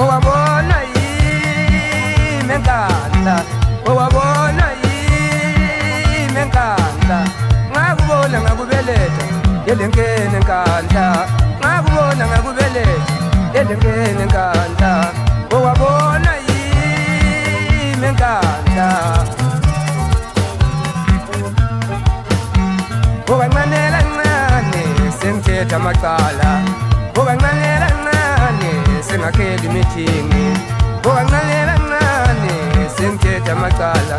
Owabona yimi enkandla Owabona yimi enkandla Ngakubona ngakubeletha yelenkene enkandla Ngakubona ngakubeletha yelenkene enkandla Owabona yimi enkandla Owanqanela sengithetha amacala ngokancanela ncane sengakheli imithingi ngokancanela ncane sengithetha amacala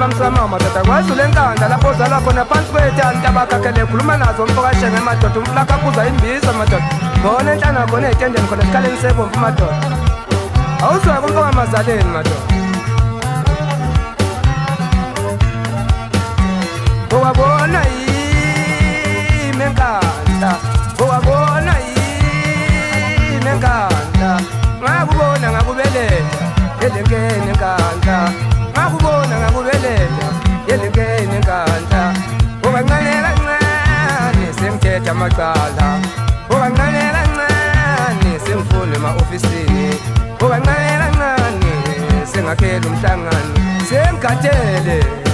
bamsamama dada kwazule nkanda lapho uzalwa khona phansi kwethani kabakhakhele khuluma nazo mfokashenge madoda umfulakha kuza imbiza madoda ngona enhlanga khona ey'tendeni khona esikhaleni sebomfu madoda awuzwa kumfokamazaleni madoda owabona yime enkanda owabona yime enkanda ngakubona ngakubelela elenkene enkanda makubona ngakubeleta yelikeni nkanta ubanqanela ncane semthetha macala ubanqanela ncane semfundo emaofisini ubanqanela ncane sengakhela umhlangano semgathele